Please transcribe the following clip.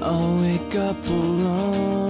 I'll wake up alone.